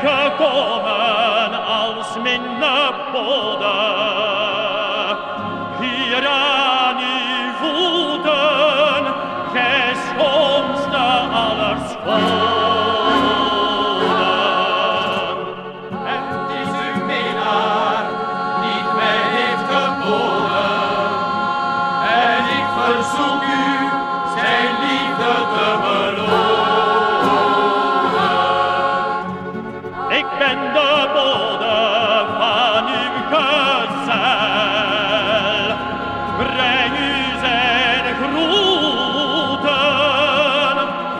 gekomen als minnebode. Hier aan uw voeten, gij schoonste aller En het is ben de bode van uw gezel. Breng u zijn groeten.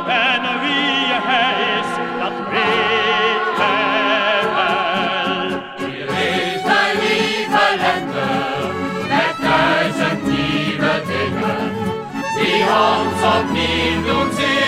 En wie hij is, dat weet gij wel. Hier is mijn lieve lente, met duizend nieuwe dingen, die ons opnieuw doen zingen